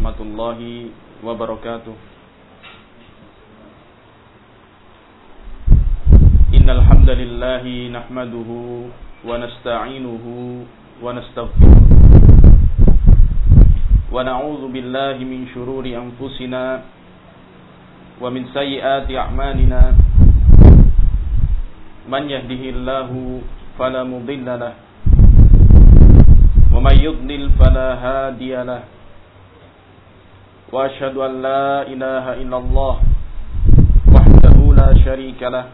ورحمة الله وبركاته إن الحمد لله نحمده ونستعينه ونستغفره ونعوذ بالله من شرور أنفسنا ومن سيئات أعمالنا من يهده الله فلا مضل له ومن يضلل فلا هادي له وأشهد أن لا إله إلا الله وحده لا شريك له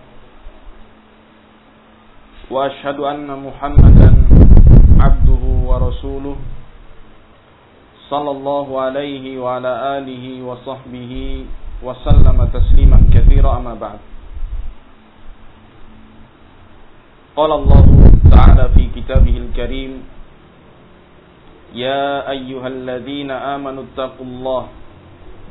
وأشهد أن محمدا عبده ورسوله صلى الله عليه وعلى آله وصحبه وسلم تسليما كثيرا أما بعد. قال الله تعالى في كتابه الكريم يا أيها الذين آمنوا اتقوا الله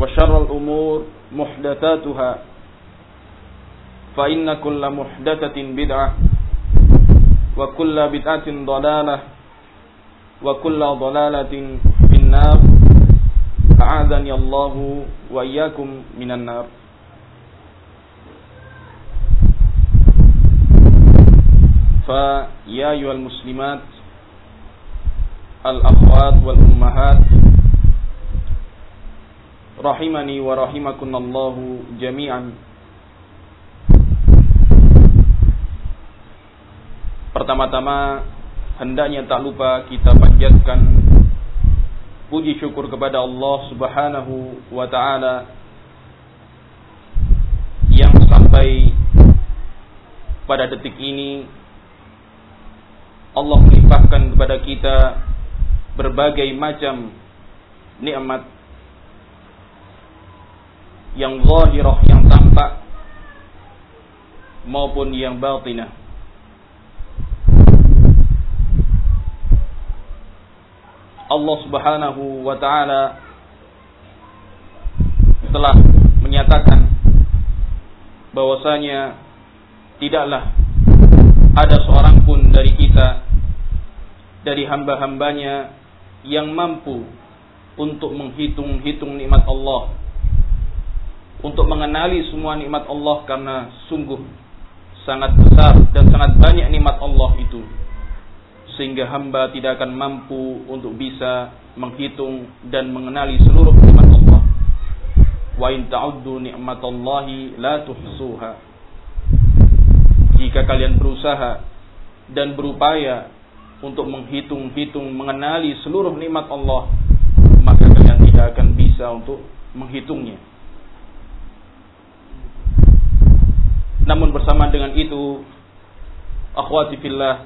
وشر الأمور محدثاتها. فإن كل محدثة بدعة وكل بدعة ضلالة وكل ضلالة في النار. أعاذني الله وإياكم من النار. فيا أيها المسلمات الأخوات والأمهات rahimani wa rahimakunallahu jami'an. Pertama-tama hendaknya tak lupa kita panjatkan puji syukur kepada Allah Subhanahu wa taala yang sampai pada detik ini Allah melimpahkan kepada kita berbagai macam nikmat yang zahirah yang tampak maupun yang batinah. Allah Subhanahu wa taala telah menyatakan bahwasanya tidaklah ada seorang pun dari kita dari hamba-hambanya yang mampu untuk menghitung-hitung nikmat Allah untuk mengenali semua nikmat Allah karena sungguh sangat besar dan sangat banyak nikmat Allah itu sehingga hamba tidak akan mampu untuk bisa menghitung dan mengenali seluruh nikmat Allah. Wa in ta'uddu ni'matallahi la tuhsuha. Jika kalian berusaha dan berupaya untuk menghitung-hitung mengenali seluruh nikmat Allah, maka kalian tidak akan bisa untuk menghitungnya. Namun bersama dengan itu, akhwati fillah,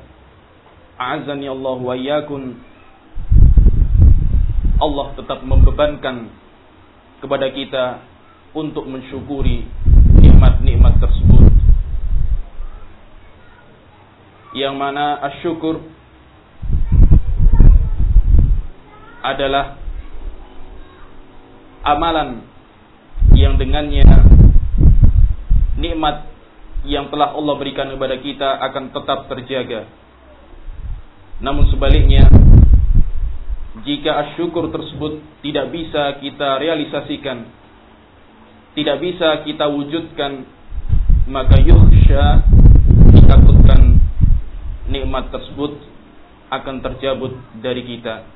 a'azani Allah wa iyakun, Allah tetap membebankan kepada kita untuk mensyukuri nikmat-nikmat tersebut. Yang mana asyukur adalah amalan yang dengannya nikmat yang telah Allah berikan kepada kita akan tetap terjaga. Namun sebaliknya, jika asyukur tersebut tidak bisa kita realisasikan, tidak bisa kita wujudkan, maka yukhsha ditakutkan nikmat tersebut akan terjabut dari kita.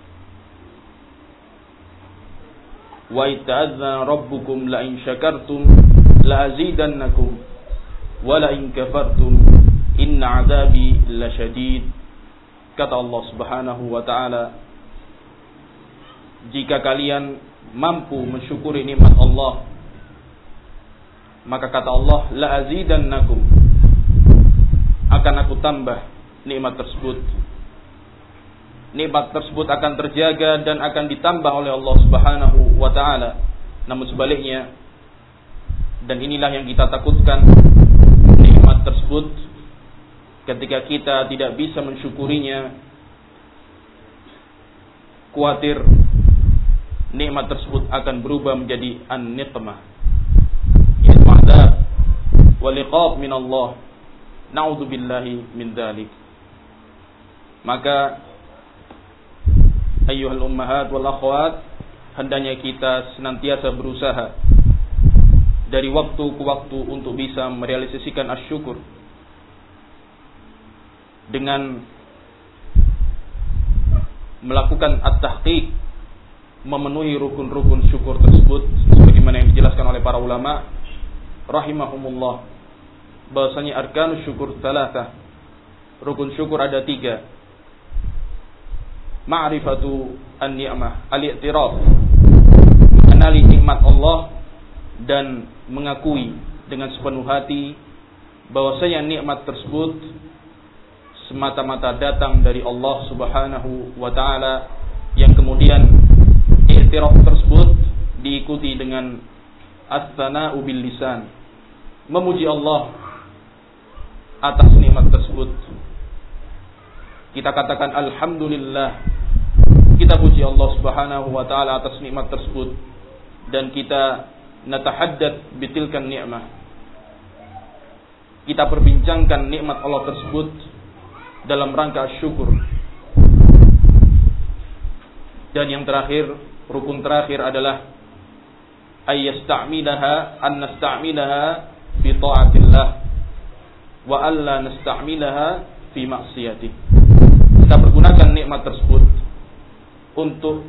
Wa ita'adzana rabbukum la syakartum la azidannakum in kafartum inna azabi lasyadid. Kata Allah Subhanahu wa taala, jika kalian mampu mensyukuri nikmat Allah, maka kata Allah, la azidannakum akan aku tambah nikmat tersebut nikmat tersebut akan terjaga dan akan ditambah oleh Allah Subhanahu wa taala. Namun sebaliknya dan inilah yang kita takutkan tersebut ketika kita tidak bisa mensyukurinya khawatir nikmat tersebut akan berubah menjadi an-niqmah. Yaitu adab wa liqab min Allah na'udzubillahi min dzalik maka ayyuhal ummahat wal akhwat hendaknya kita senantiasa berusaha dari waktu ke waktu untuk bisa merealisasikan asyukur dengan melakukan at-tahqiq memenuhi rukun-rukun syukur tersebut sebagaimana yang dijelaskan oleh para ulama rahimahumullah. Bahwasanya arkanus syukur talata rukun syukur ada tiga. Ma'rifatu an-ni'mah, al-i'tiraf. Mengenali nikmat Allah dan mengakui dengan sepenuh hati bahwasanya nikmat tersebut semata-mata datang dari Allah Subhanahu wa taala yang kemudian i'tiraf tersebut diikuti dengan as-sana'u bil lisan. Memuji Allah atas nikmat tersebut. Kita katakan alhamdulillah kita puji Allah Subhanahu wa taala atas nikmat tersebut dan kita natahaddat bitilkan nikmah. Kita perbincangkan nikmat Allah tersebut dalam rangka syukur. Dan yang terakhir, rukun terakhir adalah ayyasta'milaha an nasta'milaha fi ta'atillah wa alla nasta'milaha fi maksiatih. Kita pergunakan nikmat tersebut untuk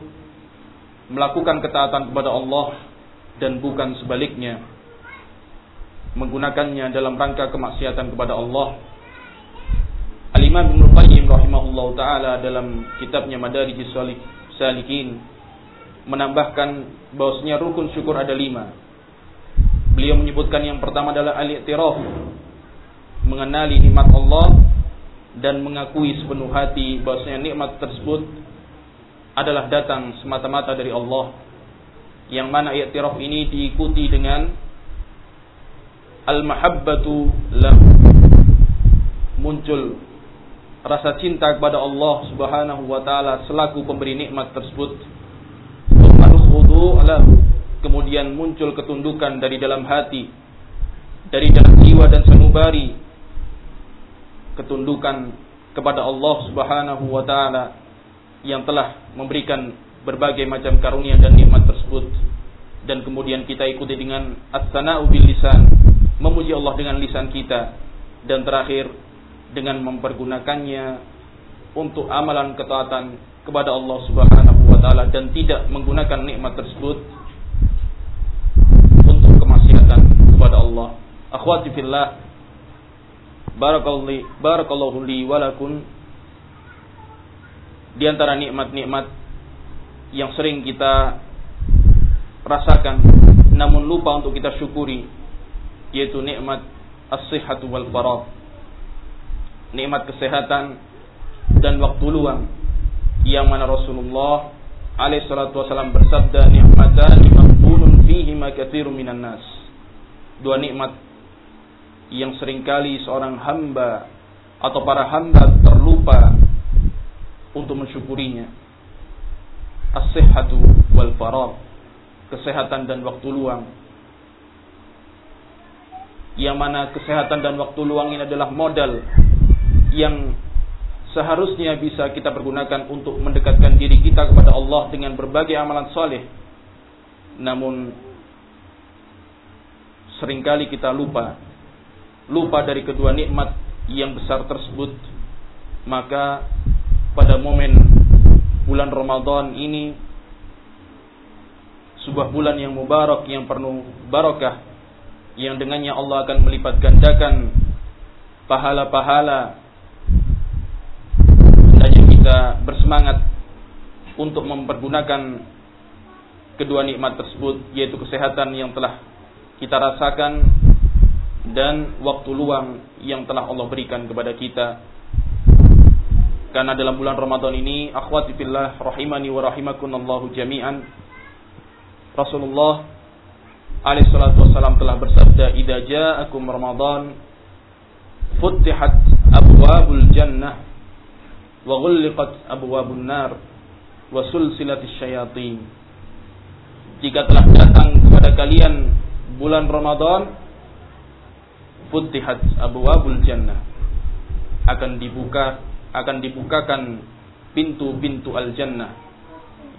melakukan ketaatan kepada Allah dan bukan sebaliknya menggunakannya dalam rangka kemaksiatan kepada Allah. Al-Imam Ibnu Qayyim taala dalam kitabnya Madarijus Salikin menambahkan bahwasanya rukun syukur ada lima. Beliau menyebutkan yang pertama adalah al-i'tiraf, mengenali nikmat Allah dan mengakui sepenuh hati bahwasanya nikmat tersebut adalah datang semata-mata dari Allah yang mana i'tiraf ini diikuti dengan al-mahabbatu lahu muncul rasa cinta kepada Allah Subhanahu wa taala selaku pemberi nikmat tersebut. Kemudian muncul ketundukan dari dalam hati dari dalam jiwa dan sanubari. Ketundukan kepada Allah Subhanahu wa taala yang telah memberikan berbagai macam karunia dan nikmat tersebut. Dan kemudian kita ikuti dengan as-sana'u bil lisan memuji Allah dengan lisan kita. Dan terakhir dengan mempergunakannya untuk amalan ketaatan kepada Allah Subhanahu wa taala dan tidak menggunakan nikmat tersebut untuk kemaksiatan kepada Allah. Akhwati fillah barakallahu barakallahu li wa lakum. Di antara nikmat-nikmat yang sering kita rasakan namun lupa untuk kita syukuri yaitu nikmat as-sihhatu wal faragh. Nikmat kesehatan dan waktu luang yang mana Rasulullah alaihi salatu wasallam bersabda nikmatan maqbulun fihi ma katsirun minan nas. Dua nikmat yang sering kali seorang hamba atau para hamba terlupa untuk mensyukurinya. As-sihhatu wal kesehatan dan waktu luang. Yang mana kesehatan dan waktu luang ini adalah modal yang seharusnya bisa kita pergunakan untuk mendekatkan diri kita kepada Allah dengan berbagai amalan soleh. Namun sering kali kita lupa, lupa dari kedua nikmat yang besar tersebut, maka pada momen bulan Ramadan ini sebuah bulan yang mubarak yang penuh barakah yang dengannya Allah akan melipat gandakan pahala-pahala. Hendaknya kita bersemangat untuk mempergunakan kedua nikmat tersebut yaitu kesehatan yang telah kita rasakan dan waktu luang yang telah Allah berikan kepada kita karena dalam bulan Ramadan ini akhwati fillah rahimani wa rahimakumullah jami'an. Rasulullah alaihi salatu telah bersabda idza ja'akum Ramadan futihat abwabul jannah wa ghulliqat abwabun nar wa sulsilatis syayatin. Jika telah datang kepada kalian bulan Ramadan futihat abwabul jannah akan dibuka akan dibukakan pintu-pintu al-jannah.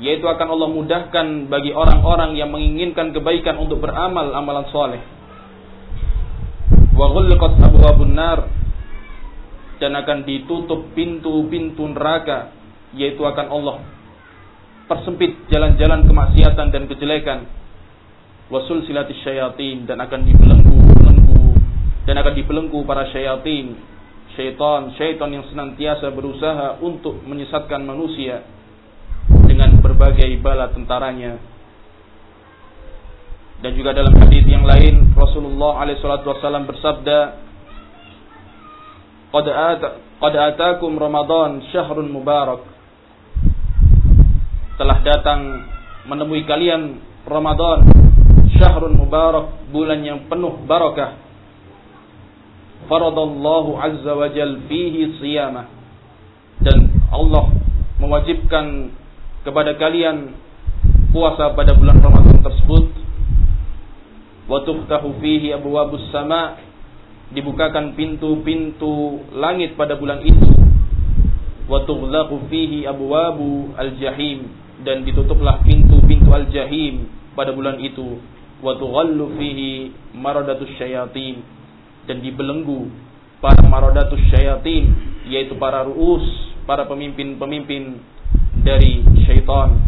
Yaitu akan Allah mudahkan bagi orang-orang yang menginginkan kebaikan untuk beramal amalan soleh. Dan akan ditutup pintu-pintu neraka yaitu akan Allah persempit jalan-jalan kemaksiatan dan kejelekan. Wasul silatis syayatin dan akan dibelenggu belenggu dan akan dibelenggu para syayatin syaitan. Syaitan yang senantiasa berusaha untuk menyesatkan manusia dengan berbagai bala tentaranya. Dan juga dalam hadis yang lain Rasulullah alaihi wasallam bersabda qad ata qad atakum ramadan syahrun mubarak. Telah datang menemui kalian Ramadan syahrun mubarak bulan yang penuh barakah faradallahu azza wa jal fihi siyamah. Dan Allah mewajibkan kepada kalian puasa pada bulan Ramadan tersebut. Wa tuftahu fihi abwabus sama. Dibukakan pintu-pintu langit pada bulan itu. Wa tughlaqu fihi abwabu al-jahim. Dan ditutuplah pintu-pintu al-jahim pada bulan itu. Wa tughallu fihi maradatus syayatin dan dibelenggu para maradatus syayatin yaitu para ruus para pemimpin-pemimpin dari syaitan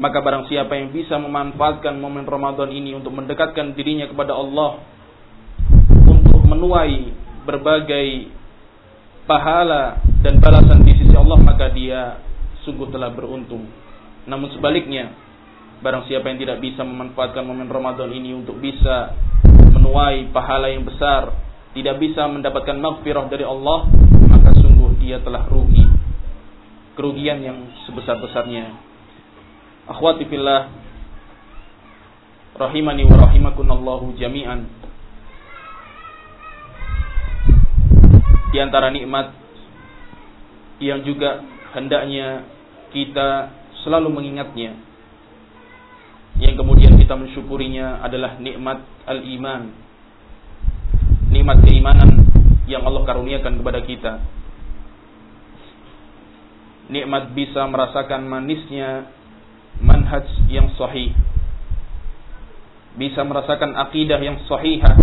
maka barang siapa yang bisa memanfaatkan momen Ramadan ini untuk mendekatkan dirinya kepada Allah untuk menuai berbagai pahala dan balasan di sisi Allah maka dia sungguh telah beruntung. Namun sebaliknya, barang siapa yang tidak bisa memanfaatkan momen Ramadan ini untuk bisa menuai pahala yang besar, tidak bisa mendapatkan maghfirah dari Allah, maka sungguh dia telah rugi. Kerugian yang sebesar-besarnya. Akhwati fillah, rahimani wa rahimakunallahu jami'an. Di antara nikmat yang juga hendaknya kita selalu mengingatnya. Yang kemudian kita mensyukurinya adalah nikmat al-iman. Nikmat keimanan yang Allah karuniakan kepada kita. Nikmat bisa merasakan manisnya manhaj yang sahih. Bisa merasakan akidah yang sahihah.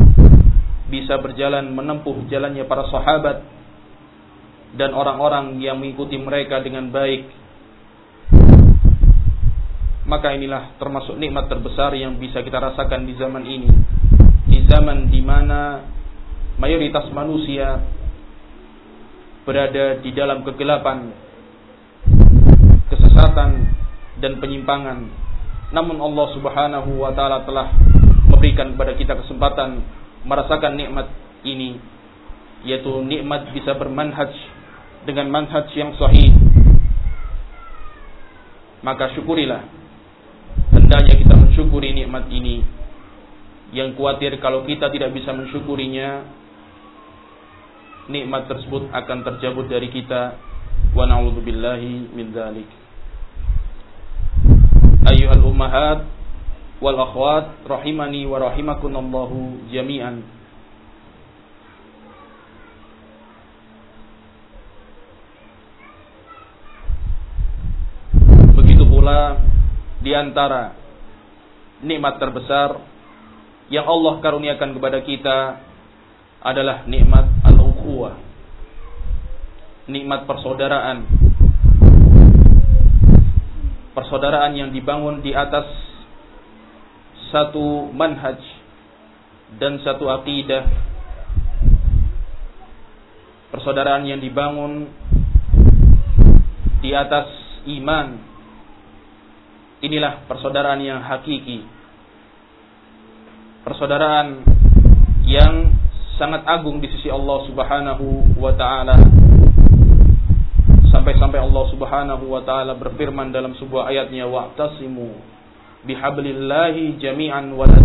Bisa berjalan menempuh jalannya para sahabat dan orang-orang yang mengikuti mereka dengan baik maka inilah termasuk nikmat terbesar yang bisa kita rasakan di zaman ini. Di zaman di mana mayoritas manusia berada di dalam kegelapan kesesatan dan penyimpangan. Namun Allah Subhanahu wa taala telah memberikan kepada kita kesempatan merasakan nikmat ini yaitu nikmat bisa bermanhaj dengan manhaj yang sahih. Maka syukurilah hendaknya kita mensyukuri nikmat ini. Yang khawatir kalau kita tidak bisa mensyukurinya nikmat tersebut akan terjabut dari kita. Wa na'udzubillahi min dzalik ayyuhal ummahat wal akhwat rahimani wa rahimakumullah jami'an. Pula di antara nikmat terbesar yang Allah karuniakan kepada kita adalah nikmat al-ukhuwah. nikmat persaudaraan. Persaudaraan yang dibangun di atas satu manhaj dan satu akidah. Persaudaraan yang dibangun di atas iman. Inilah persaudaraan yang hakiki. Persaudaraan yang sangat agung di sisi Allah Subhanahu wa taala Sampai-sampai Allah Subhanahu wa taala berfirman dalam sebuah ayatnya wa'tasimu bihablillahi jami'an wa la.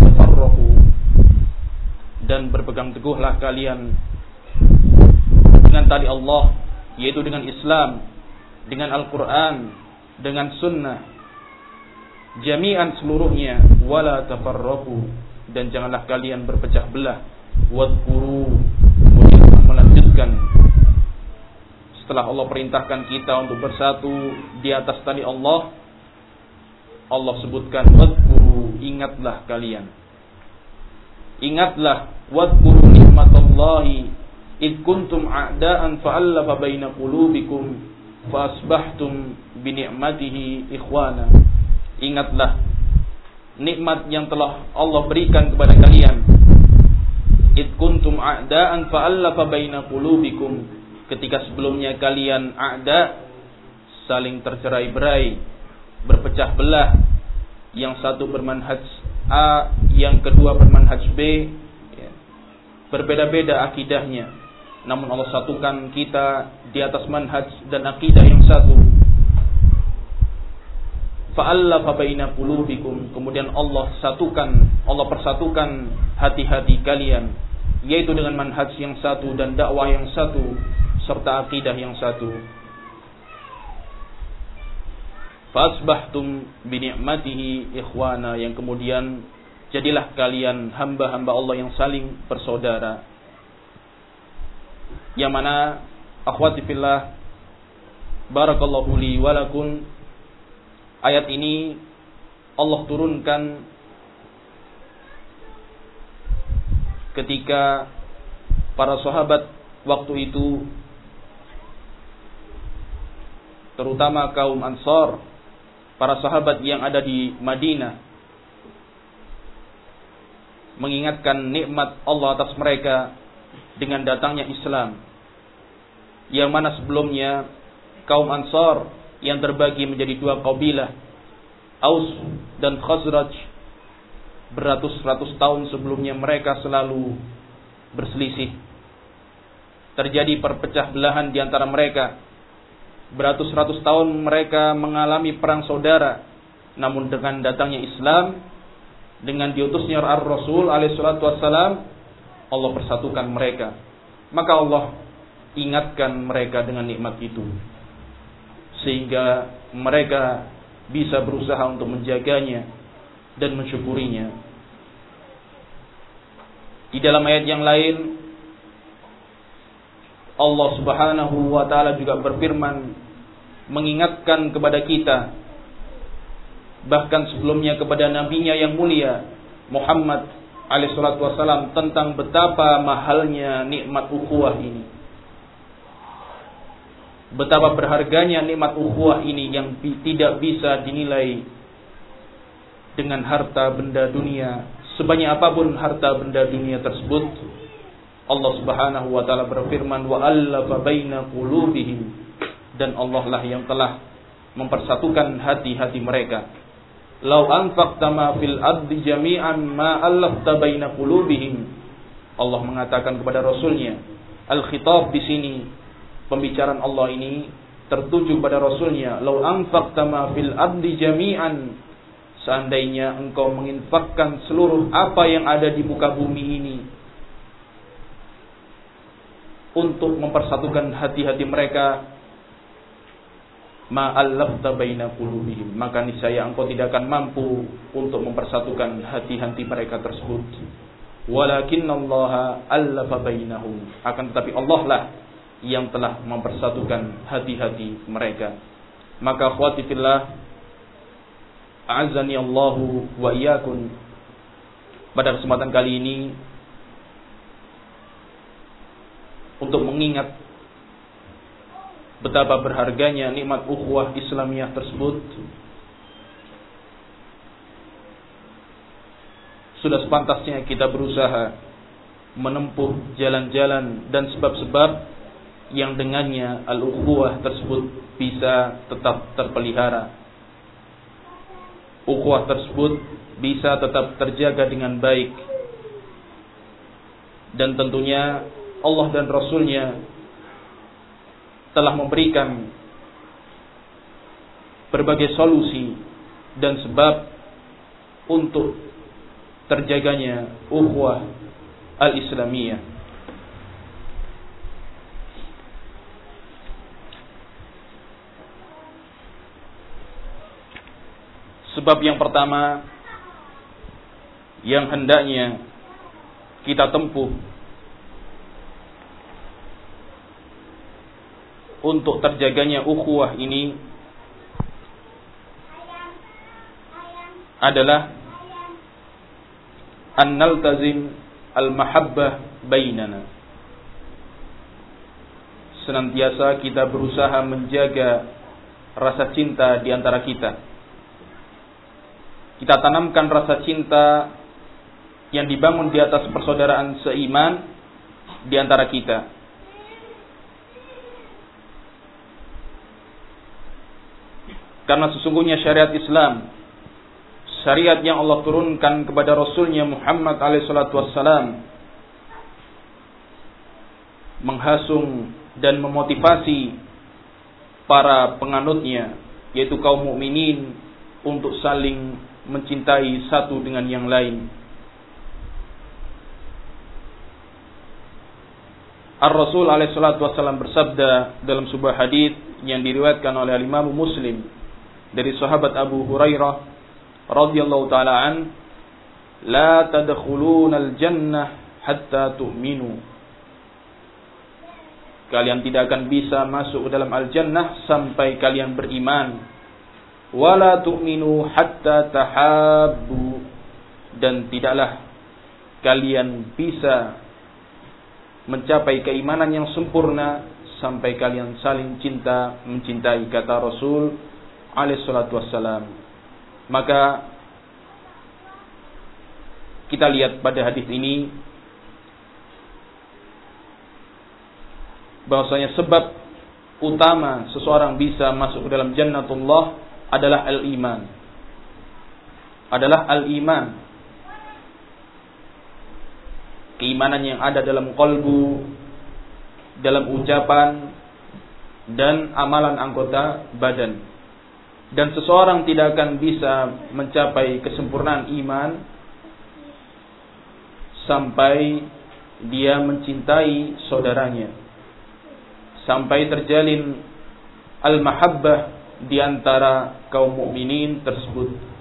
Dan berpegang teguhlah kalian dengan tali Allah yaitu dengan Islam, dengan Al-Qur'an, dengan sunnah jami'an seluruhnya. Wala tafarraqu. Dan janganlah kalian berpecah belah. Wadhkuru. Kemudian melanjutkan. Setelah Allah perintahkan kita untuk bersatu di atas tali Allah Allah sebutkan wadkuru ingatlah kalian. Ingatlah wadkuru nikmatallahi id kuntum a'daan fa'allafa baina qulubikum fa asbahtum bi ni'matihi ikhwana ingatlah nikmat yang telah Allah berikan kepada kalian id kuntum a'daan fa'allafa baina qulubikum ketika sebelumnya kalian ada saling tercerai-berai, berpecah belah, yang satu bermanhaj A, yang kedua bermanhaj B, ya. berbeda-beda akidahnya. Namun Allah satukan kita di atas manhaj dan akidah yang satu. Fa'allafa baina qulubikum. Kemudian Allah satukan, Allah persatukan hati-hati kalian yaitu dengan manhaj yang satu dan dakwah yang satu serta akidah yang satu. Fasbahtum bini'matihi ikhwana yang kemudian jadilah kalian hamba-hamba Allah yang saling bersaudara. Yang mana akhwati fillah barakallahu li walakum ayat ini Allah turunkan ketika para sahabat waktu itu terutama kaum Ansor, para sahabat yang ada di Madinah, mengingatkan nikmat Allah atas mereka dengan datangnya Islam. Yang mana sebelumnya kaum Ansor yang terbagi menjadi dua kabilah, Aus dan Khazraj, beratus-ratus tahun sebelumnya mereka selalu berselisih. Terjadi perpecah belahan di antara mereka beratus-ratus tahun mereka mengalami perang saudara. Namun dengan datangnya Islam, dengan diutusnya Ar-Rasul alaihissalatu wassalam, Allah persatukan mereka. Maka Allah ingatkan mereka dengan nikmat itu. Sehingga mereka bisa berusaha untuk menjaganya dan mensyukurinya. Di dalam ayat yang lain Allah Subhanahu wa taala juga berfirman mengingatkan kepada kita bahkan sebelumnya kepada nabinya yang mulia Muhammad alaihissalatu wassalam tentang betapa mahalnya nikmat ukhuwah ini. Betapa berharganya nikmat ukhuwah ini yang tidak bisa dinilai dengan harta benda dunia. Sebanyak apa pun harta benda dunia tersebut, Allah Subhanahu wa taala berfirman wa allafa baina qulubihim dan Allah lah yang telah mempersatukan hati-hati mereka. Lau anfaqta ma fil ardi jami'an ma allafta baina qulubihim. Allah mengatakan kepada Rasulnya, al-khitab di sini pembicaraan Allah ini tertuju pada Rasulnya. Lau anfaqta ma fil ardi jami'an. Seandainya engkau menginfakkan seluruh apa yang ada di muka bumi ini untuk mempersatukan hati-hati mereka ma'allafta baina qulubihim. Maka niscaya engkau tidak akan mampu untuk mempersatukan hati-hati mereka tersebut. Walakinnallaha allafa bainahum. Akan tetapi Allah lah yang telah mempersatukan hati-hati mereka maka akhwati fillah a'azzani Allahu wa iyyakum pada kesempatan kali ini untuk mengingat betapa berharganya nikmat ukhuwah Islamiyah tersebut. Sudah sepantasnya kita berusaha menempuh jalan-jalan dan sebab-sebab yang dengannya al-ukhuwah tersebut bisa tetap terpelihara. Ukhuwah tersebut bisa tetap terjaga dengan baik. Dan tentunya Allah dan Rasulnya telah memberikan berbagai solusi dan sebab untuk terjaganya ukhuwah al-islamiyah. Sebab yang pertama yang hendaknya kita tempuh untuk terjaganya ukhuwah ini adalah an naltazim al-mahabbah bainana. Senantiasa kita berusaha menjaga rasa cinta di antara kita. Kita tanamkan rasa cinta yang dibangun di atas persaudaraan seiman di antara kita. Karena sesungguhnya syariat Islam syariat yang Allah turunkan kepada Rasulnya Muhammad alaihissalatu wassalam menghasung dan memotivasi para penganutnya yaitu kaum mukminin untuk saling mencintai satu dengan yang lain. Ar-Rasul alaihissalatu wassalam bersabda dalam sebuah hadis yang diriwayatkan oleh Imam Muslim dari sahabat Abu Hurairah radhiyallahu taala an la tadkhuluna al-jannah hatta tu'minu kalian tidak akan bisa masuk ke dalam al-jannah sampai kalian beriman wala tu'minu hatta tahabbu. Dan tidaklah kalian bisa mencapai keimanan yang sempurna sampai kalian saling cinta mencintai kata Rasul alaihi salatu wassalam. Maka kita lihat pada hadis ini bahwasanya sebab utama seseorang bisa masuk ke dalam jannatullah adalah al-iman. Adalah al-iman. Keimanan yang ada dalam kolbu, dalam ucapan, dan amalan anggota badan dan seseorang tidak akan bisa mencapai kesempurnaan iman sampai dia mencintai saudaranya sampai terjalin al-mahabbah di antara kaum mukminin tersebut.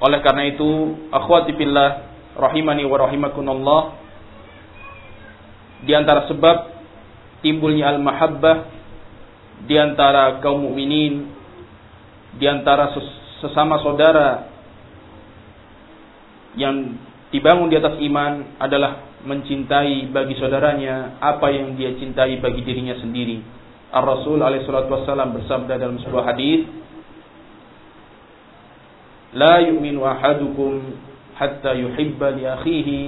Oleh karena itu, akhwati fillah rahimani wa rahimakunallah di antara sebab timbulnya al-mahabbah di antara kaum mukminin di antara sesama saudara yang dibangun di atas iman adalah mencintai bagi saudaranya apa yang dia cintai bagi dirinya sendiri. Ar-Rasul alaihi wasallam bersabda dalam sebuah hadis, la yu'minu ahadukum hatta yuhibba li akhihi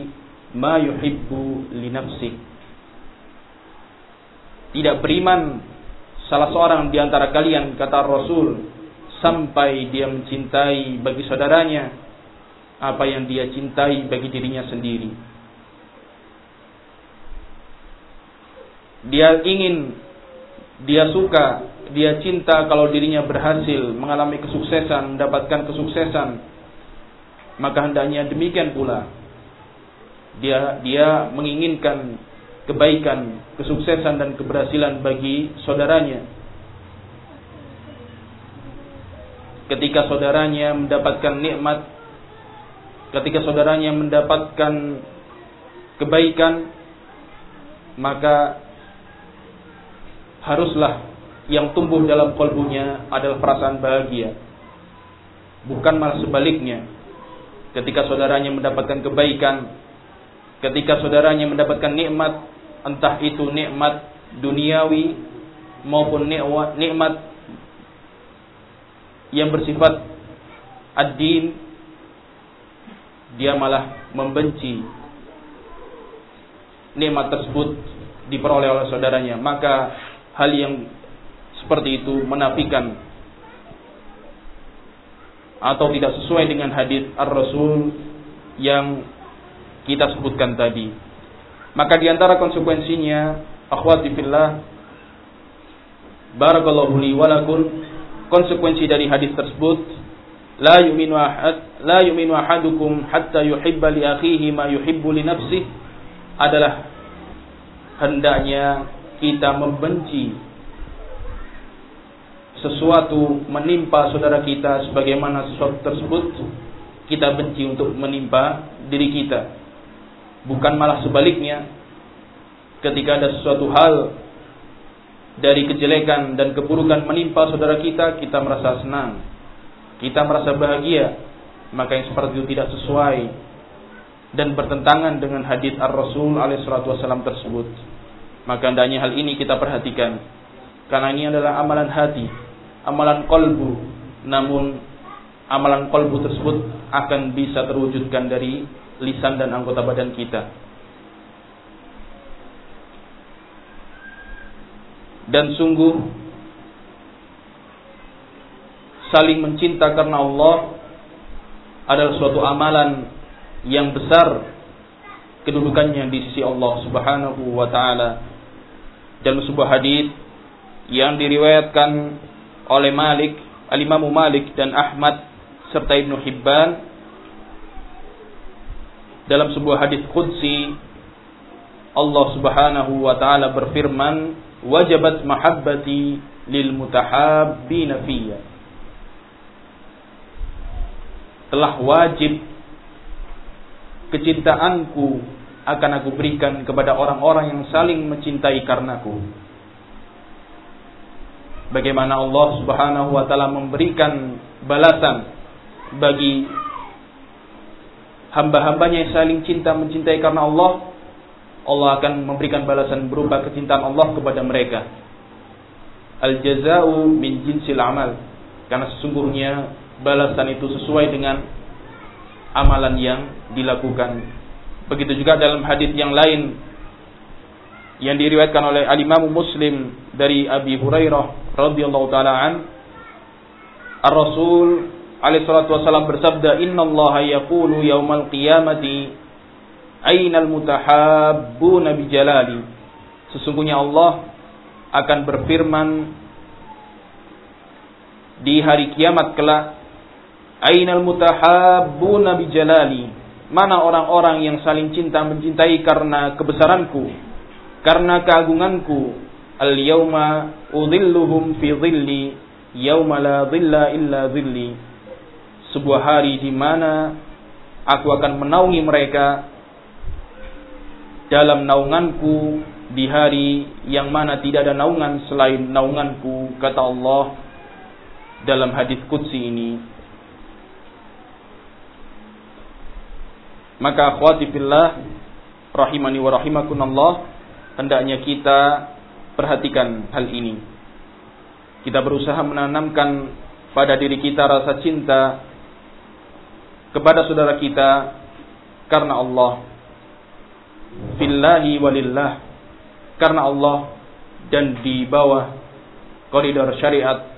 ma yuhibbu li tidak beriman salah seorang di antara kalian kata Rasul sampai dia mencintai bagi saudaranya apa yang dia cintai bagi dirinya sendiri. Dia ingin, dia suka dia cinta kalau dirinya berhasil mengalami kesuksesan, mendapatkan kesuksesan, maka hendaknya demikian pula. Dia dia menginginkan kebaikan, kesuksesan dan keberhasilan bagi saudaranya. Ketika saudaranya mendapatkan nikmat, ketika saudaranya mendapatkan kebaikan, maka haruslah yang tumbuh dalam kalbunya adalah perasaan bahagia. Bukan malah sebaliknya. Ketika saudaranya mendapatkan kebaikan, ketika saudaranya mendapatkan nikmat, entah itu nikmat duniawi maupun nikmat yang bersifat ad-din, dia malah membenci nikmat tersebut diperoleh oleh saudaranya. Maka hal yang seperti itu menafikan atau tidak sesuai dengan hadis Ar-Rasul yang kita sebutkan tadi. Maka di antara konsekuensinya, akhwati fillah, barakallahu li walakum, konsekuensi dari hadis tersebut, la yu'minu ahad, la yu'minu ahadukum hatta yuhibba li akhihi ma yuhibbu adalah hendaknya kita membenci sesuatu menimpa saudara kita sebagaimana sesuatu tersebut kita benci untuk menimpa diri kita. Bukan malah sebaliknya ketika ada sesuatu hal dari kejelekan dan keburukan menimpa saudara kita kita merasa senang kita merasa bahagia maka yang seperti itu tidak sesuai dan bertentangan dengan hadis Ar-Rasul alaihissalam tersebut. Maka hendaknya hal ini kita perhatikan karena ini adalah amalan hati amalan kolbu. Namun amalan kolbu tersebut akan bisa terwujudkan dari lisan dan anggota badan kita. Dan sungguh saling mencinta karena Allah adalah suatu amalan yang besar kedudukannya di sisi Allah Subhanahu wa taala. Dan sebuah hadis yang diriwayatkan oleh Malik, Al-Imam Malik dan Ahmad serta Ibnu Hibban dalam sebuah hadis qudsi Allah Subhanahu wa taala berfirman wajabat mahabbati lil mutahabbina fiyya telah wajib kecintaanku akan aku berikan kepada orang-orang yang saling mencintai karenaku. Bagaimana Allah Subhanahu wa taala memberikan balasan bagi hamba-hambanya yang saling cinta mencintai karena Allah Allah akan memberikan balasan berupa kecintaan Allah kepada mereka. Al jazau min jinsil amal. Karena sesungguhnya balasan itu sesuai dengan amalan yang dilakukan. Begitu juga dalam hadis yang lain yang diriwayatkan oleh Al Imam Muslim dari Abi Hurairah radhiyallahu taala an Ar-Rasul alaihi salatu wasallam bersabda innallaha yaqulu yaumal qiyamati ainal mutahabbuna bi jalali? Sesungguhnya Allah akan berfirman di hari kiamat kelak ainal mutahabbuna bi jalali mana orang-orang yang saling cinta mencintai karena kebesaranku karena keagunganku. Al yauma udhilluhum fi dhilli yauma la dhilla illa dhilli. Sebuah hari di mana aku akan menaungi mereka dalam naunganku di hari yang mana tidak ada naungan selain naunganku kata Allah dalam hadis qudsi ini maka akhwati fillah rahimani wa rahimakunallah hendaknya kita perhatikan hal ini. Kita berusaha menanamkan pada diri kita rasa cinta kepada saudara kita karena Allah. Fillahi walillah. Karena Allah dan di bawah koridor syariat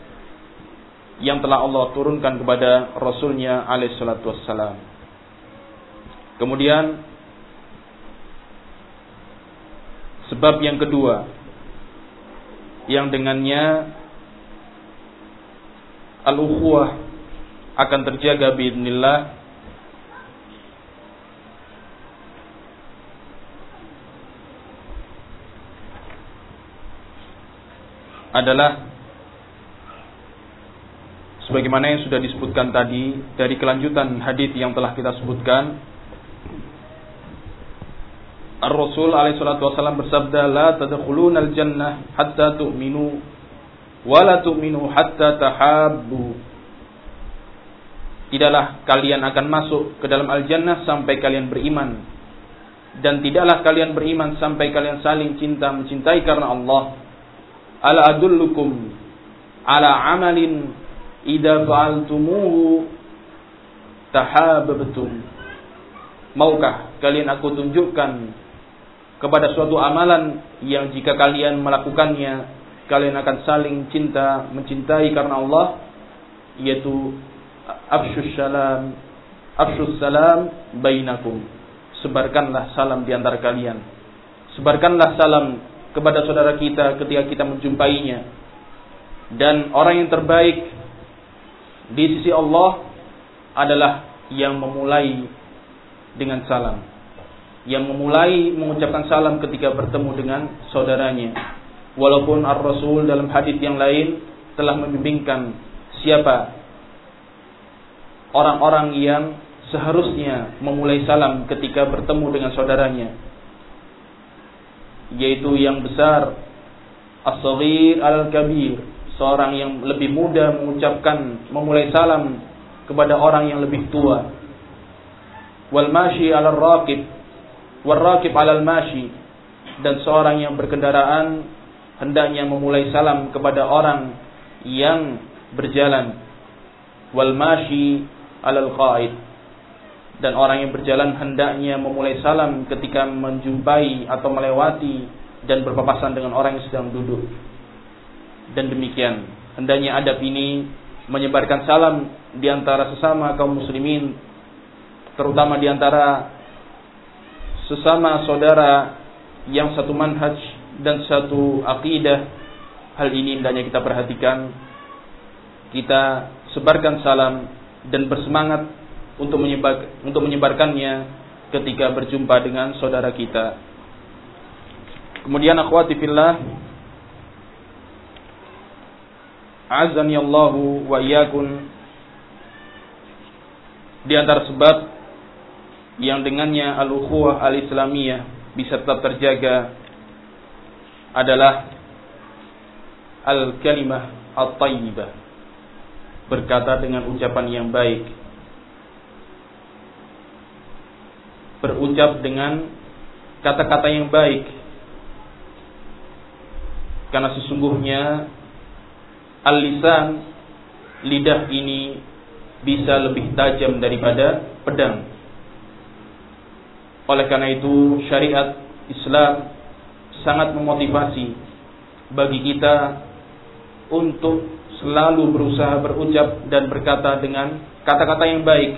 yang telah Allah turunkan kepada Rasulnya alaihissalatu wassalam. Kemudian Sebab yang kedua yang dengannya al-ukhuwah akan terjaga biidznillah adalah sebagaimana yang sudah disebutkan tadi dari kelanjutan hadis yang telah kita sebutkan Ar-Rasul alaihi salatu wasallam bersabda la tadkhuluna al-jannah hatta tu'minu wa la tu'minu hatta tahabbu. tidaklah kalian akan masuk ke dalam al-jannah sampai kalian beriman. Dan tidaklah kalian beriman sampai kalian saling cinta mencintai karena Allah. Ala adullukum ala amalin idza fa'altumuhu tahabbtum. Maukah kalian aku tunjukkan kepada suatu amalan yang jika kalian melakukannya kalian akan saling cinta mencintai karena Allah yaitu afsyus salam afsyus salam bainakum. Sebarkanlah salam di antara kalian. Sebarkanlah salam kepada saudara kita ketika kita menjumpainya. Dan orang yang terbaik di sisi Allah adalah yang memulai dengan salam yang memulai mengucapkan salam ketika bertemu dengan saudaranya. Walaupun Ar-Rasul dalam hadis yang lain telah membimbingkan siapa? Orang-orang yang seharusnya memulai salam ketika bertemu dengan saudaranya. Yaitu yang besar as-saghir al-kabir. Seorang yang lebih muda mengucapkan memulai salam kepada orang yang lebih tua. Wal mashi 'ala raqib wal raqib 'ala al-mashi dan seorang yang berkendaraan hendaknya memulai salam kepada orang yang berjalan. Wal mashi alal qaid. Dan orang yang berjalan hendaknya memulai salam ketika menjumpai atau melewati dan berpapasan dengan orang yang sedang duduk. Dan demikian, hendaknya adab ini menyebarkan salam di antara sesama kaum muslimin, terutama di antara sesama saudara yang satu manhaj dan satu akidah. Hal ini hendaknya kita perhatikan. Kita sebarkan salam dan bersemangat untuk menyebar untuk menyebarkannya ketika berjumpa dengan saudara kita. Kemudian akhwati fillah Azani Allahu wa iyyakum di antara sebab yang dengannya al-ukhuwah al-islamiyah bisa tetap terjaga adalah al-kalimah at-tayyibah berkata dengan ucapan yang baik. Berucap dengan kata-kata yang baik. Karena sesungguhnya al-lisan lidah ini bisa lebih tajam daripada pedang. Oleh karena itu syariat Islam sangat memotivasi bagi kita untuk selalu berusaha berucap dan berkata dengan kata-kata yang baik.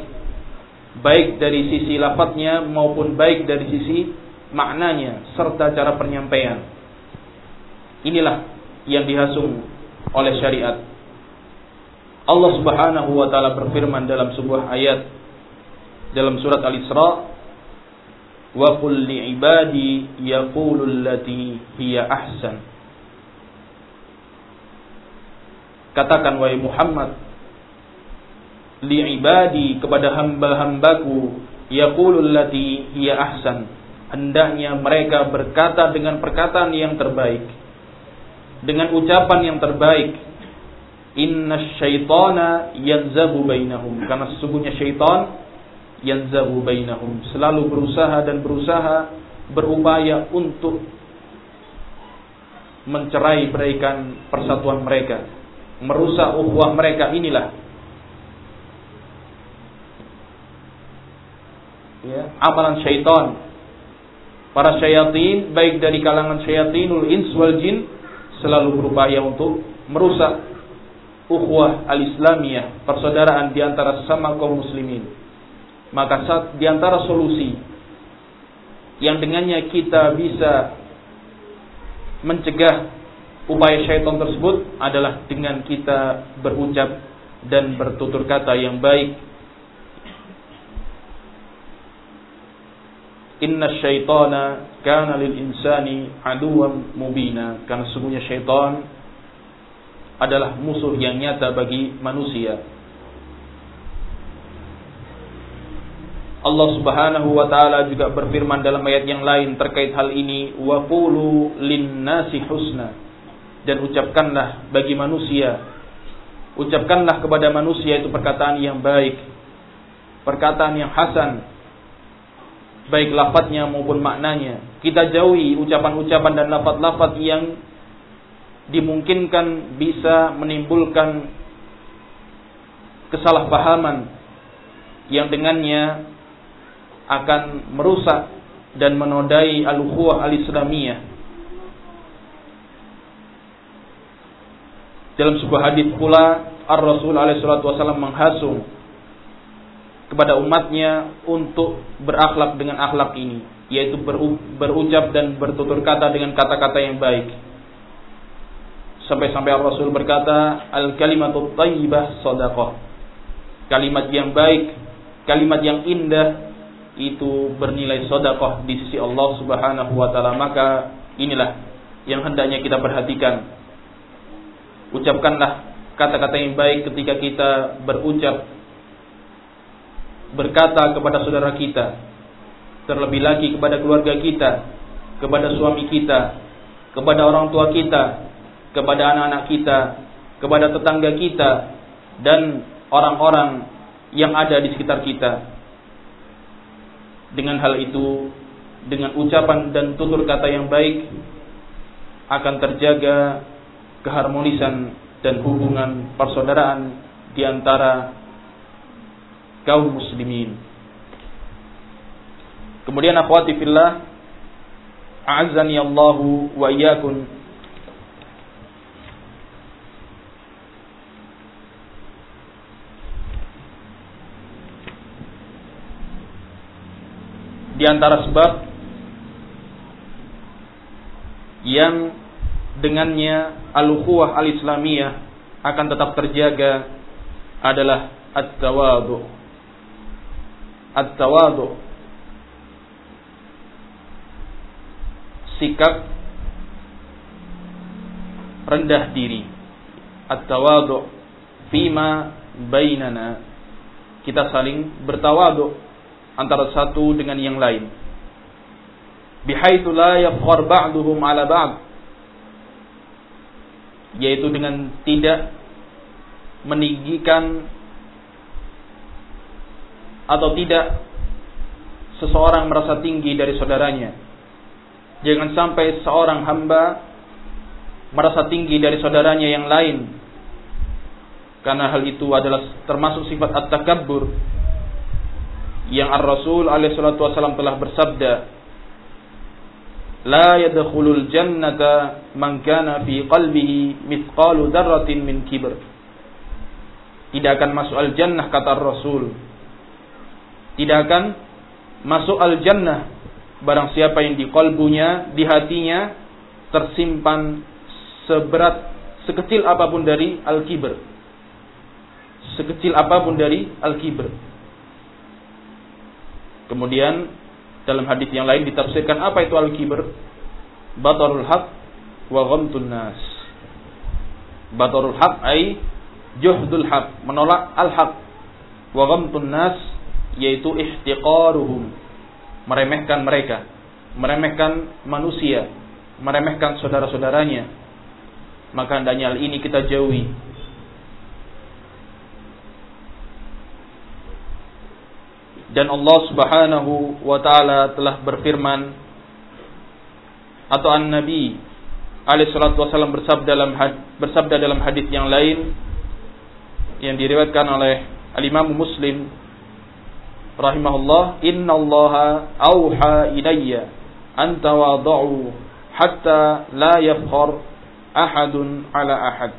Baik dari sisi lafadznya maupun baik dari sisi maknanya serta cara penyampaian. Inilah yang dihasung oleh syariat. Allah Subhanahu wa taala berfirman dalam sebuah ayat dalam surat Al-Isra wa qul li ibadi yaqulu allati hiya ahsan. Katakan wahai Muhammad li ibadi kepada hamba-hambaku yaqulul lati hiya ahsan. Hendaknya mereka berkata dengan perkataan yang terbaik dengan ucapan yang terbaik. Inna syaitana yanzabu bainahum. Karena sesungguhnya syaitan yanzabu bainahum. Selalu berusaha dan berusaha berupaya untuk mencerai beraikan persatuan mereka merusak ukhuwah mereka. Inilah. Ya, amalan syaitan. Para syayatin baik dari kalangan syayatinul ins wal jin selalu berupaya untuk merusak ukhuwah al-islamiyah persaudaraan di antara sesama kaum muslimin maka saat di antara solusi yang dengannya kita bisa mencegah upaya syaitan tersebut adalah dengan kita berucap dan bertutur kata yang baik. Inna syaitana kana lil insani aduwam mubina. Karena sungguhnya syaitan adalah musuh yang nyata bagi manusia. Allah Subhanahu wa taala juga berfirman dalam ayat yang lain terkait hal ini, wa qulu lin-nasi husna dan ucapkanlah bagi manusia ucapkanlah kepada manusia itu perkataan yang baik perkataan yang hasan baik lafadznya maupun maknanya. Kita jauhi ucapan-ucapan dan lafaz-lafaz yang dimungkinkan bisa menimbulkan kesalahpahaman yang dengannya akan merusak dan menodai al-ukhuwah al-islamiyah. Dalam sebuah hadis pula Ar-Rasul alaihi wasallam menghasung kepada umatnya untuk berakhlak dengan akhlak ini, yaitu berucap dan bertutur kata dengan kata-kata yang baik. Sampai-sampai Rasul berkata, "Al-kalimatut thayyibah shadaqah." Kalimat yang baik, kalimat yang indah itu bernilai sedekah di sisi Allah Subhanahu wa taala. Maka inilah yang hendaknya kita perhatikan. Ucapkanlah kata-kata yang baik ketika kita berucap berkata kepada saudara kita, terlebih lagi kepada keluarga kita, kepada suami kita, kepada orang tua kita, kepada anak-anak kita, kepada tetangga kita, dan orang-orang yang ada di sekitar kita. Dengan hal itu, dengan ucapan dan tutur kata yang baik, akan terjaga keharmonisan dan hubungan persaudaraan di antara kaum muslimin. Kemudian akhwati fillah, a'azzani Allahu wa iyyakum di antara sebab yang dengannya al-ukhuwah al-islamiyah akan tetap terjaga adalah at-tawadhu at-tawadu. Sikap rendah diri. At-tawadu. Fima bainana. Kita saling bertawadu antara satu dengan yang lain bihaitsu la yafkhar ba'duhum ala ba'd yaitu dengan tidak meninggikan atau tidak seseorang merasa tinggi dari saudaranya. Jangan sampai seorang hamba merasa tinggi dari saudaranya yang lain. Karena hal itu adalah termasuk sifat at-takabbur yang Ar-Rasul alaihi salatu wasallam telah bersabda, "La yadkhulul jannata man kana fi qalbihi mithqalu dzarratin min kibr." Tidak akan masuk al-jannah kata Rasul tidak akan masuk al-jannah barang siapa yang di kalbunya, di hatinya tersimpan seberat sekecil apa pun dari al-kibr. Sekecil apa pun dari al-kibr. Kemudian dalam hadis yang lain ditafsirkan apa itu al-kibr? Batarul haq wa ghamtun nas. Batarul haq ay juhdul haq, menolak al-haq. Wa ghamtun nas yaitu ihtiqaruhum meremehkan mereka meremehkan manusia meremehkan saudara-saudaranya maka hendaknya ini kita jauhi dan Allah Subhanahu wa taala telah berfirman atau an-nabi alaihi salatu wasallam bersabda dalam bersabda dalam hadis yang lain yang diriwayatkan oleh al-Imam Muslim rahimahullah innallaha auha ilayya an tawadhu hatta la yafkhar ahadun ala ahad.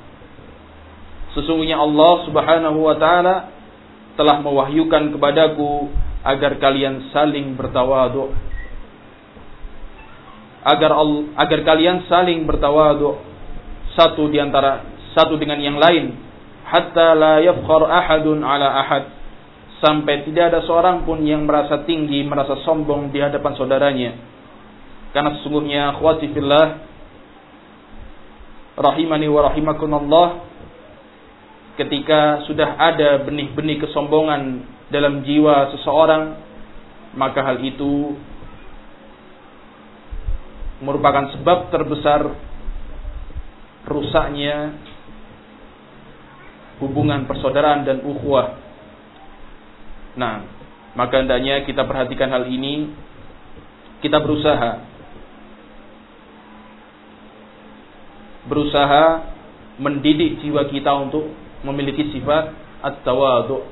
Sesungguhnya Allah Subhanahu wa taala telah mewahyukan kepadaku agar kalian saling bertawadu agar agar kalian saling bertawadu satu di antara satu dengan yang lain. Hatta la yafkhar ahadun ala ahad. Sampai tidak ada seorang pun yang merasa tinggi, merasa sombong di hadapan saudaranya. Karena sesungguhnya akhwati fillah rahimani wa rahimakumullah ketika sudah ada benih-benih kesombongan dalam jiwa seseorang maka hal itu merupakan sebab terbesar rusaknya hubungan persaudaraan dan ukhuwah. Nah, maka hendaknya kita perhatikan hal ini, kita berusaha. Berusaha mendidik jiwa kita untuk memiliki sifat at-tawadhu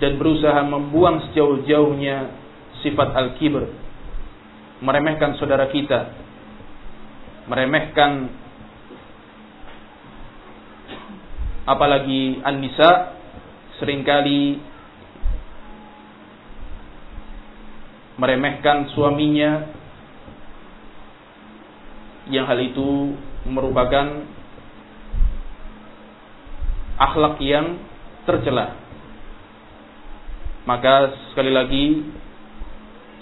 dan berusaha membuang sejauh-jauhnya sifat al-kibr. Meremehkan saudara kita. Meremehkan apalagi an-nisa sering kali meremehkan suaminya yang hal itu merupakan akhlak yang tercela. Maka sekali lagi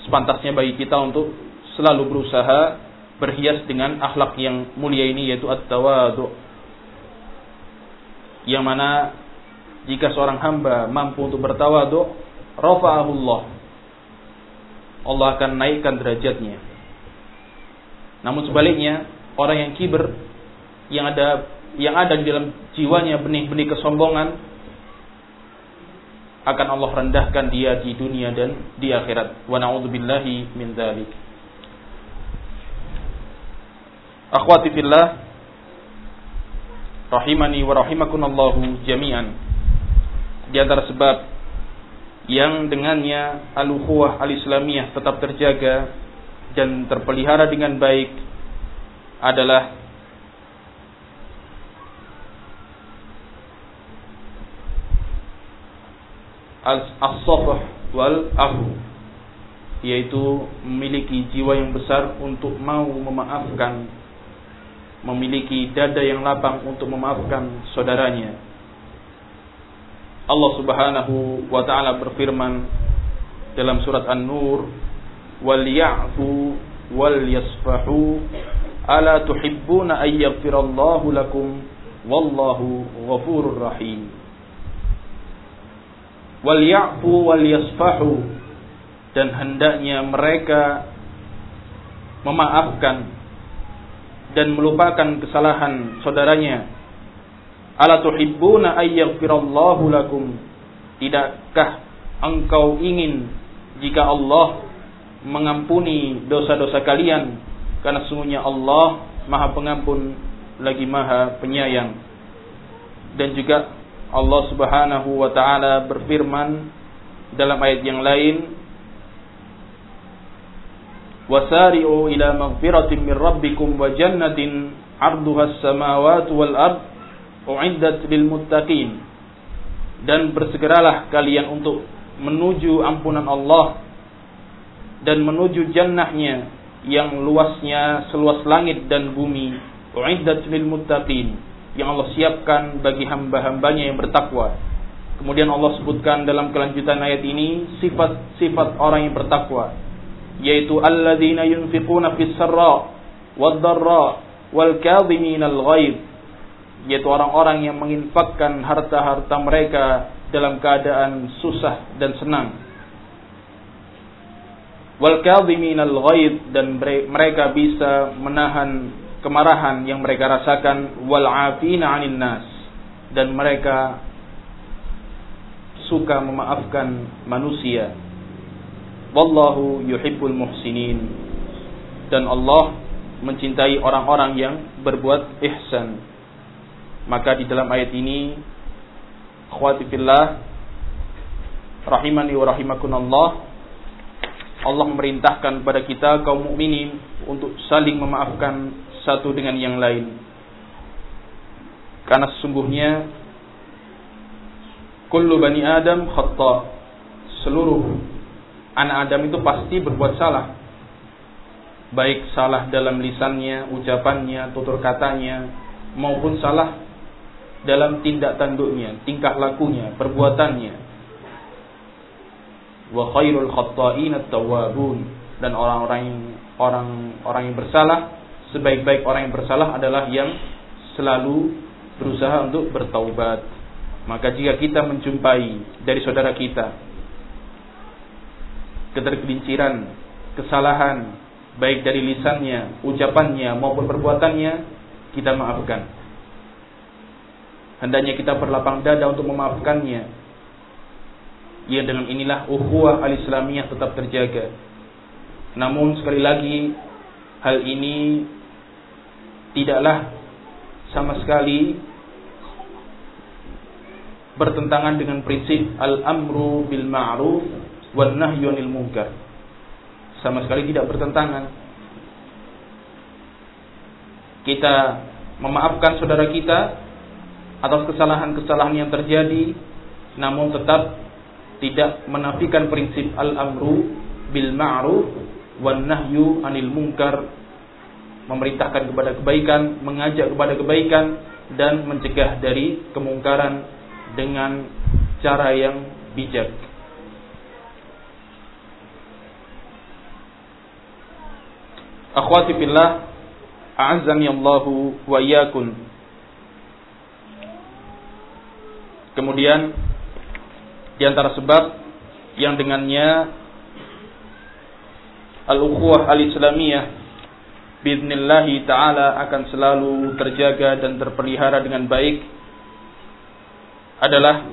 sepantasnya bagi kita untuk selalu berusaha berhias dengan akhlak yang mulia ini yaitu at-tawadu. Yang mana jika seorang hamba mampu untuk bertawadu, rafa'ahullah. Allah akan naikkan derajatnya. Namun sebaliknya, orang yang kiber yang ada yang ada di dalam jiwanya benih-benih kesombongan akan Allah rendahkan dia di dunia dan di akhirat. Wa na'udzubillahi min dzalik. Akhwati fillah rahimani wa rahimakunallahu jami'an. Di antara sebab yang dengannya al-ukhuwah al-islamiyah tetap terjaga dan terpelihara dengan baik adalah as-safah wal afu yaitu memiliki jiwa yang besar untuk mau memaafkan memiliki dada yang lapang untuk memaafkan saudaranya. Allah Subhanahu wa taala berfirman dalam surat An-Nur wal ya'fu wal yasfahu ala tuhibbuna ay yaghfirallahu lakum? Wallahu ghafurur rahim wal ya'fu wal yasfahu dan hendaknya mereka memaafkan dan melupakan kesalahan saudaranya. Ala tuhibbuna ay yaghfirallahu lakum? Tidakkah engkau ingin jika Allah mengampuni dosa-dosa kalian? Karena sungguhnya Allah Maha Pengampun lagi Maha Penyayang. Dan juga Allah Subhanahu wa taala berfirman dalam ayat yang lain Wasari'u ila maghfiratin min rabbikum wa jannatin 'arduha as-samawati wal ard u'iddat lil muttaqin. Dan bersegeralah kalian untuk menuju ampunan Allah dan menuju jannahnya yang luasnya seluas langit dan bumi u'iddat lil muttaqin yang Allah siapkan bagi hamba-hambanya yang bertakwa. Kemudian Allah sebutkan dalam kelanjutan ayat ini sifat-sifat orang yang bertakwa, yaitu alladzina yunfiquna fis sarra wad dharra wal kadhimin al ghaib, yaitu orang-orang yang menginfakkan harta-harta mereka dalam keadaan susah dan senang. Wal kadhimin al ghaib dan mereka bisa menahan kemarahan yang mereka rasakan wal afina 'anil nas dan mereka suka memaafkan manusia. Wallahu yuhibbul muhsinin. Dan Allah mencintai orang-orang yang berbuat ihsan. Maka di dalam ayat ini akhwati fillah rahimani wa rahimakunallah Allah memerintahkan kepada kita kaum mukminin untuk saling memaafkan satu dengan yang lain. Karena sesungguhnya kullu bani Adam khata. Seluruh anak Adam itu pasti berbuat salah. Baik salah dalam lisannya, ucapannya, tutur katanya, maupun salah dalam tindak tanduknya, tingkah lakunya, perbuatannya. Wa khairul khatta'in at-tawwabun dan orang-orang orang orang yang bersalah sebaik-baik orang yang bersalah adalah yang selalu berusaha untuk bertaubat. Maka jika kita menjumpai dari saudara kita ketergelinciran, kesalahan, baik dari lisannya, ucapannya maupun perbuatannya, kita maafkan. Hendaknya kita berlapang dada untuk memaafkannya Ya dengan inilah ukhuwah al-islamiyah tetap terjaga. Namun sekali lagi hal ini tidaklah sama sekali bertentangan dengan prinsip al-amru bil ma'ruf wan nahyu anil munkar. Sama sekali tidak bertentangan. Kita memaafkan saudara kita atas kesalahan-kesalahan yang terjadi namun tetap tidak menafikan prinsip al-amru bil ma'ruf wan nahyu anil munkar memerintahkan kepada kebaikan, mengajak kepada kebaikan dan mencegah dari kemungkaran dengan cara yang bijak. Akhwati fillah, a'azzani Allahu wa iyyakum. Kemudian di antara sebab yang dengannya al-ukhuwah al-islamiyah biidnillahi taala akan selalu terjaga dan terpelihara dengan baik adalah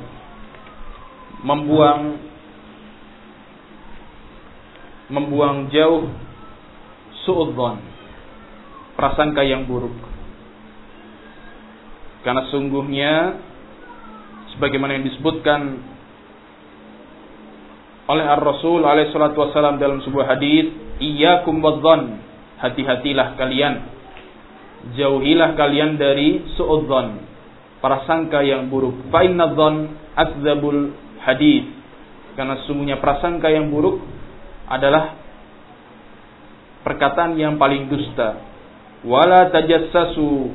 membuang membuang jauh suudzon prasangka yang buruk karena sungguhnya sebagaimana yang disebutkan oleh Ar-Rasul alaihi salatu wasallam dalam sebuah hadis, "Iyyakum wadzan." Hati-hatilah kalian. Jauhilah kalian dari suudzon, prasangka yang buruk. Fa inna dzan akdzabul hadis. Karena sungguhnya prasangka yang buruk adalah perkataan yang paling dusta. Wala tajassasu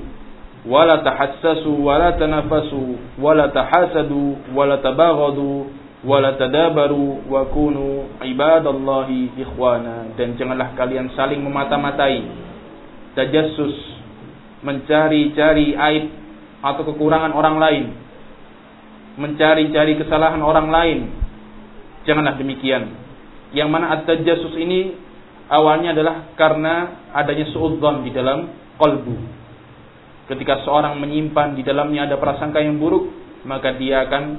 wala tahassasu wala tanafasu wala tahasadu wala tabaghadu wala tadabaru wa kunu ibadallahi ikhwana. Dan janganlah kalian saling memata-matai. Tajassus. Mencari-cari aib atau kekurangan orang lain. Mencari-cari kesalahan orang lain. Janganlah demikian. Yang mana at-tajassus ini awalnya adalah karena adanya suudzon di dalam kalbu ketika seorang menyimpan di dalamnya ada prasangka yang buruk maka dia akan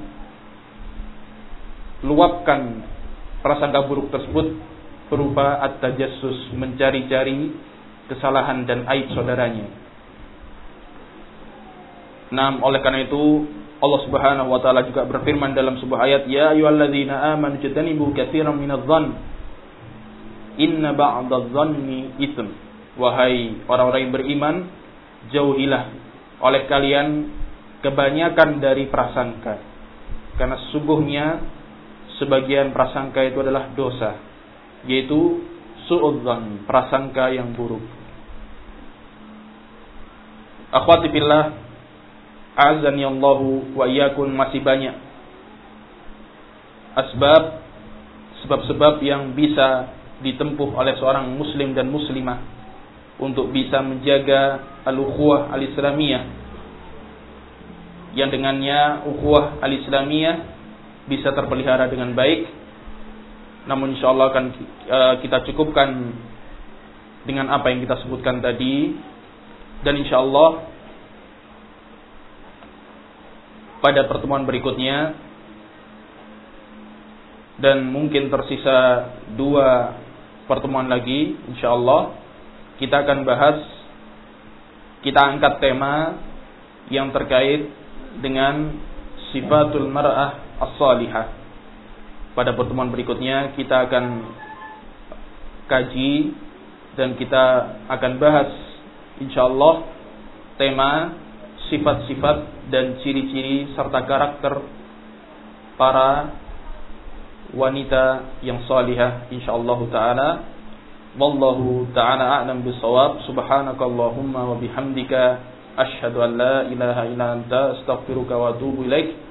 luapkan prasangka buruk tersebut berupa at-tajassus mencari-cari kesalahan dan aib saudaranya. Nah, oleh karena itu Allah Subhanahu wa taala juga berfirman dalam sebuah ayat, "Ya ayyuhalladzina amanu jtanibu katsiran minadh-dhann inna ba'dadh-dhanni itsm." Wahai orang-orang yang beriman, jauhilah oleh kalian kebanyakan dari prasangka. Karena sesungguhnya sebagian prasangka itu adalah dosa, yaitu suudzan, prasangka yang buruk. Akhwati billah, azani Allahu wa iyyakum masih banyak asbab sebab-sebab yang bisa ditempuh oleh seorang muslim dan muslimah untuk bisa menjaga al-ukhuwah al-islamiyah yang dengannya ukhuwah al-islamiyah bisa terpelihara dengan baik. Namun insya Allah akan uh, kita cukupkan dengan apa yang kita sebutkan tadi dan insya Allah pada pertemuan berikutnya dan mungkin tersisa dua pertemuan lagi insya Allah kita akan bahas kita angkat tema yang terkait dengan sifatul mar'ah as-salihah. Pada pertemuan berikutnya kita akan kaji dan kita akan bahas insyaallah tema sifat-sifat dan ciri-ciri serta karakter para wanita yang salihah insyaallah taala. Wallahu taala a'lam bisawab subhanakallahumma wa bihamdika. Asyhadu an la ilaha illa anta. Astaghfiruka wa atubu ilaik